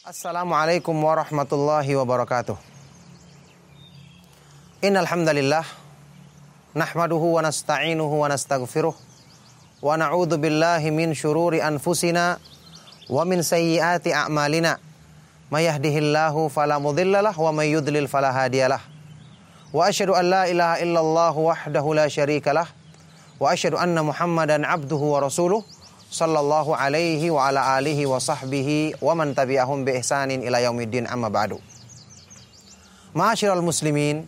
Assalamualaikum warahmatullahi wabarakatuh. Innal hamdalillah nahmaduhu wa nasta'inuhu wa nastaghfiruh wa na'udzu billahi min syururi anfusina wa min sayyiati a'malina. May yahdihillahu fala mudhillalah wa may yudlil fala hadiyalah. Wa asyhadu an la ilaha illallah wahdahu la syarikalah wa asyhadu anna Muhammadan abduhu wa rasuluh sallallahu alaihi wa ala alihi wa sahbihi wa man tabi'ahum bi ihsanin ila yaumiddin amma ba'du. Ma'asyiral muslimin,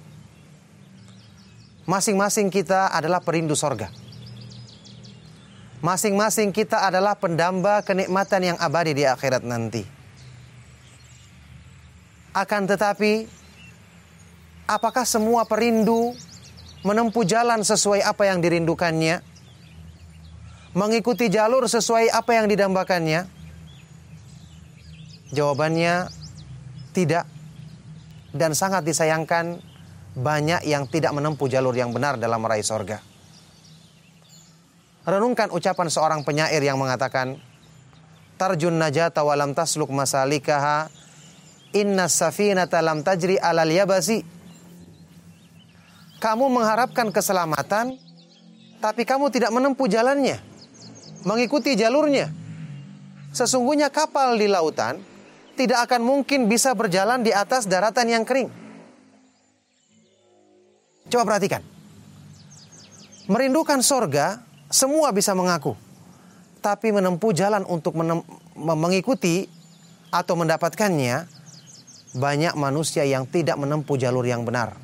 masing-masing kita adalah perindu sorga. Masing-masing kita adalah pendamba kenikmatan yang abadi di akhirat nanti. Akan tetapi, apakah semua perindu menempuh jalan sesuai apa yang dirindukannya? Mengikuti jalur sesuai apa yang didambakannya? Jawabannya tidak dan sangat disayangkan banyak yang tidak menempuh jalur yang benar dalam meraih sorga. Renungkan ucapan seorang penyair yang mengatakan, Tarjun najata walam tasluk masalikaha Inna safinata lam tajri alal yabasi Kamu mengharapkan keselamatan Tapi kamu tidak menempuh jalannya mengikuti jalurnya. Sesungguhnya kapal di lautan tidak akan mungkin bisa berjalan di atas daratan yang kering. Coba perhatikan. Merindukan sorga, semua bisa mengaku. Tapi menempuh jalan untuk mengikuti atau mendapatkannya, banyak manusia yang tidak menempuh jalur yang benar.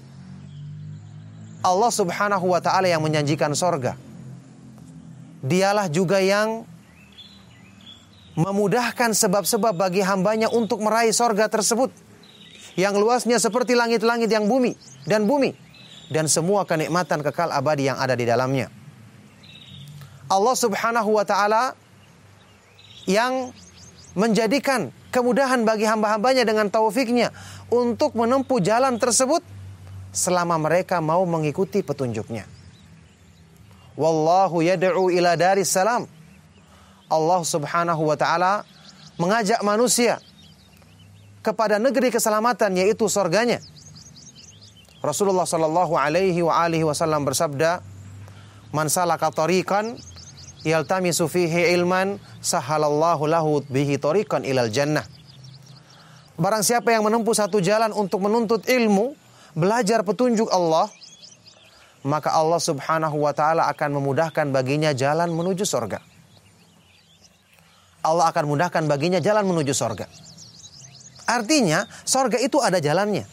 Allah subhanahu wa ta'ala yang menjanjikan sorga dialah juga yang memudahkan sebab-sebab bagi hambanya untuk meraih sorga tersebut. Yang luasnya seperti langit-langit yang bumi dan bumi. Dan semua kenikmatan kekal abadi yang ada di dalamnya. Allah subhanahu wa ta'ala yang menjadikan kemudahan bagi hamba-hambanya dengan taufiknya untuk menempuh jalan tersebut selama mereka mau mengikuti petunjuknya. Wallahu yad'u ila daris salam. Allah Subhanahu wa taala mengajak manusia kepada negeri keselamatan yaitu surganya. Rasulullah sallallahu alaihi wa alihi wasallam bersabda, "Man salaka tariqan yaltamisu fihi ilman, sahalallahu lahu bihi tariqan ilal jannah." Barang siapa yang menempuh satu jalan untuk menuntut ilmu, belajar petunjuk Allah, maka Allah Subhanahu wa taala akan memudahkan baginya jalan menuju sorga. Allah akan mudahkan baginya jalan menuju sorga. Artinya, sorga itu ada jalannya.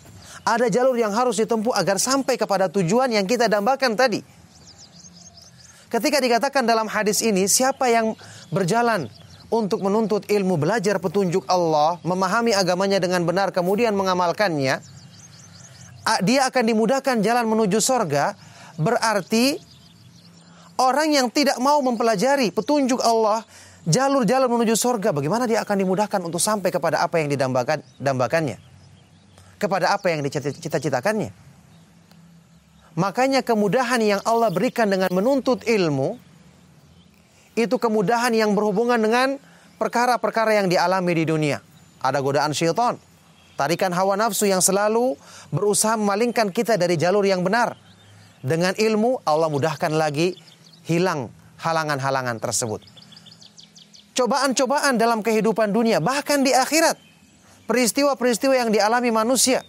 Ada jalur yang harus ditempuh agar sampai kepada tujuan yang kita dambakan tadi. Ketika dikatakan dalam hadis ini, siapa yang berjalan untuk menuntut ilmu, belajar petunjuk Allah, memahami agamanya dengan benar, kemudian mengamalkannya, dia akan dimudahkan jalan menuju sorga Berarti orang yang tidak mau mempelajari petunjuk Allah, jalur-jalur menuju surga, bagaimana dia akan dimudahkan untuk sampai kepada apa yang didambakan dambakannya? Kepada apa yang dicita-citakannya? Makanya kemudahan yang Allah berikan dengan menuntut ilmu itu kemudahan yang berhubungan dengan perkara-perkara yang dialami di dunia. Ada godaan syaitan, tarikan hawa nafsu yang selalu berusaha memalingkan kita dari jalur yang benar. Dengan ilmu Allah mudahkan lagi hilang halangan-halangan tersebut. Cobaan-cobaan dalam kehidupan dunia bahkan di akhirat. Peristiwa-peristiwa yang dialami manusia.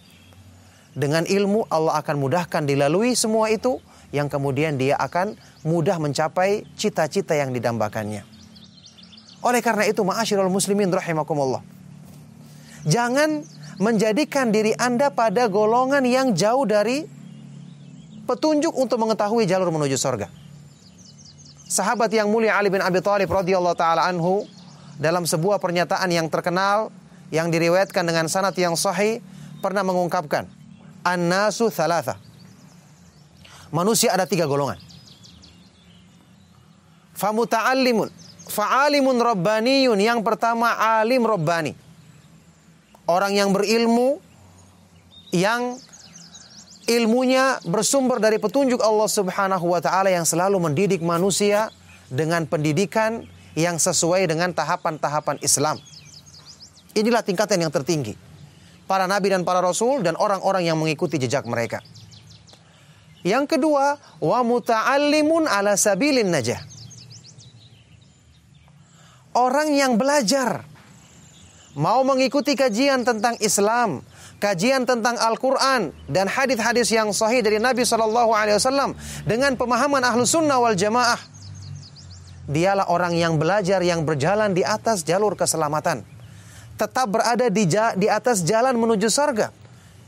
Dengan ilmu Allah akan mudahkan dilalui semua itu yang kemudian dia akan mudah mencapai cita-cita yang didambakannya. Oleh karena itu ma'asyiral muslimin rahimakumullah. Jangan menjadikan diri Anda pada golongan yang jauh dari petunjuk untuk mengetahui jalur menuju sorga. Sahabat yang mulia Ali bin Abi Thalib radhiyallahu taala anhu dalam sebuah pernyataan yang terkenal yang diriwayatkan dengan sanad yang sahih pernah mengungkapkan an-nasu thalatha. Manusia ada tiga golongan. Famuta'allimun, fa'alimun rabbaniyun. Yang pertama alim rabbani. Orang yang berilmu yang ilmunya bersumber dari petunjuk Allah Subhanahu wa taala yang selalu mendidik manusia dengan pendidikan yang sesuai dengan tahapan-tahapan Islam. Inilah tingkatan yang tertinggi. Para nabi dan para rasul dan orang-orang yang mengikuti jejak mereka. Yang kedua, wa muta'allimun ala sabilin najah. Orang yang belajar mau mengikuti kajian tentang Islam, kajian tentang Al-Quran dan hadis-hadis yang sahih dari Nabi Shallallahu Alaihi Wasallam dengan pemahaman ahlu sunnah wal jamaah. Dialah orang yang belajar yang berjalan di atas jalur keselamatan, tetap berada di di atas jalan menuju surga.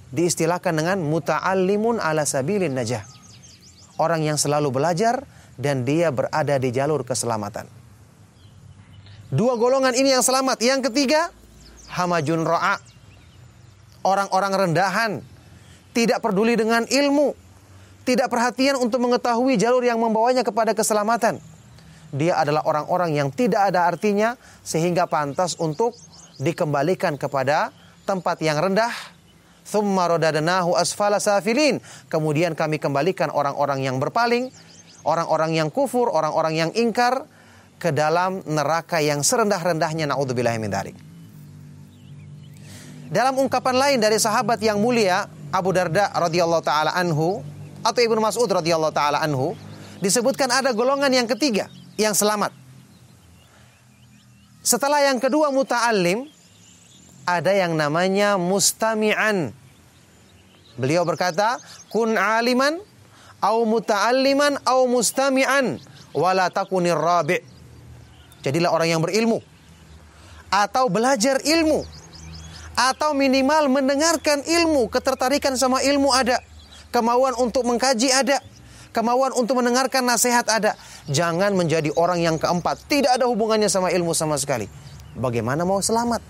Diistilahkan dengan muta'allimun ala sabilin najah. Orang yang selalu belajar dan dia berada di jalur keselamatan. Dua golongan ini yang selamat. Yang ketiga, hamajun ro'a. Orang-orang rendahan. Tidak peduli dengan ilmu. Tidak perhatian untuk mengetahui jalur yang membawanya kepada keselamatan. Dia adalah orang-orang yang tidak ada artinya sehingga pantas untuk dikembalikan kepada tempat yang rendah. Kemudian kami kembalikan orang-orang yang berpaling, orang-orang yang kufur, orang-orang yang ingkar, ke dalam neraka yang serendah-rendahnya naudzubillah min dzalik. Dalam ungkapan lain dari sahabat yang mulia Abu Darda radhiyallahu taala anhu atau Ibnu Mas'ud radhiyallahu taala anhu disebutkan ada golongan yang ketiga yang selamat. Setelah yang kedua muta'allim ada yang namanya mustami'an. Beliau berkata, "Kun aliman au muta'alliman au mustami'an wala takunir rabi'." Jadilah orang yang berilmu. Atau belajar ilmu. Atau minimal mendengarkan ilmu. Ketertarikan sama ilmu ada. Kemauan untuk mengkaji ada. Kemauan untuk mendengarkan nasihat ada. Jangan menjadi orang yang keempat. Tidak ada hubungannya sama ilmu sama sekali. Bagaimana mau selamat?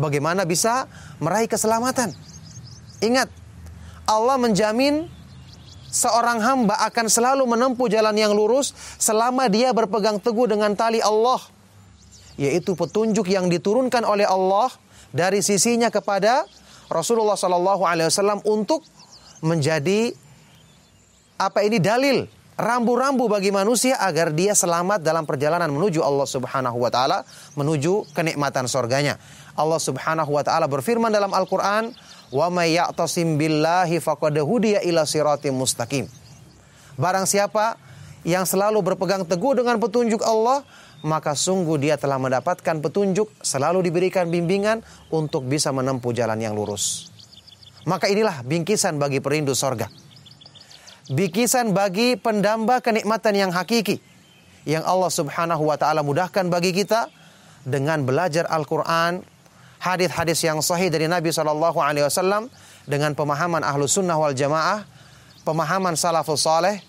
Bagaimana bisa meraih keselamatan? Ingat, Allah menjamin seorang hamba akan selalu menempuh jalan yang lurus selama dia berpegang teguh dengan tali Allah yaitu petunjuk yang diturunkan oleh Allah dari sisinya kepada Rasulullah Shallallahu Alaihi Wasallam untuk menjadi apa ini dalil rambu-rambu bagi manusia agar dia selamat dalam perjalanan menuju Allah Subhanahu wa taala menuju kenikmatan surganya. Allah Subhanahu wa taala berfirman dalam Al-Qur'an, Wa may ya'tasim billahi faqad hudiya ila mustaqim. Barang siapa yang selalu berpegang teguh dengan petunjuk Allah, maka sungguh dia telah mendapatkan petunjuk, selalu diberikan bimbingan untuk bisa menempuh jalan yang lurus. Maka inilah bingkisan bagi perindu sorga. Bingkisan bagi pendamba kenikmatan yang hakiki. Yang Allah subhanahu wa ta'ala mudahkan bagi kita dengan belajar Al-Quran, hadis-hadis yang sahih dari Nabi Shallallahu Alaihi Wasallam dengan pemahaman ahlu sunnah wal jamaah, pemahaman salafus saleh,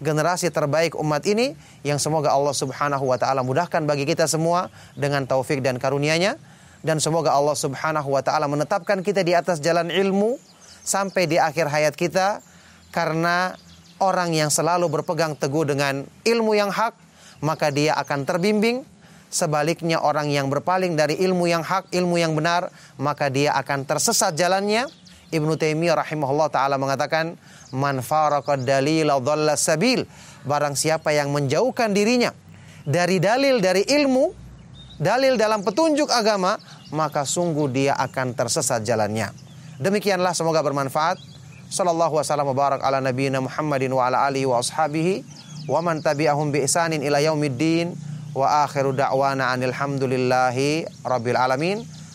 generasi terbaik umat ini yang semoga Allah Subhanahu wa taala mudahkan bagi kita semua dengan taufik dan karunia-Nya dan semoga Allah Subhanahu wa taala menetapkan kita di atas jalan ilmu sampai di akhir hayat kita karena orang yang selalu berpegang teguh dengan ilmu yang hak maka dia akan terbimbing Sebaliknya orang yang berpaling dari ilmu yang hak, ilmu yang benar, maka dia akan tersesat jalannya. Ibnu Taimiyah rahimahullah taala mengatakan, "Man faraqad dalila dhalla sabil." Barang siapa yang menjauhkan dirinya dari dalil dari ilmu, dalil dalam petunjuk agama, maka sungguh dia akan tersesat jalannya. Demikianlah semoga bermanfaat. Sallallahu wasallam barak ala nabiyina Muhammadin wa ala alihi wa ashabihi wa man tabi'ahum bi ihsanin ila yaumiddin wa akhiru da'wana anilhamdulillahi rabbil alamin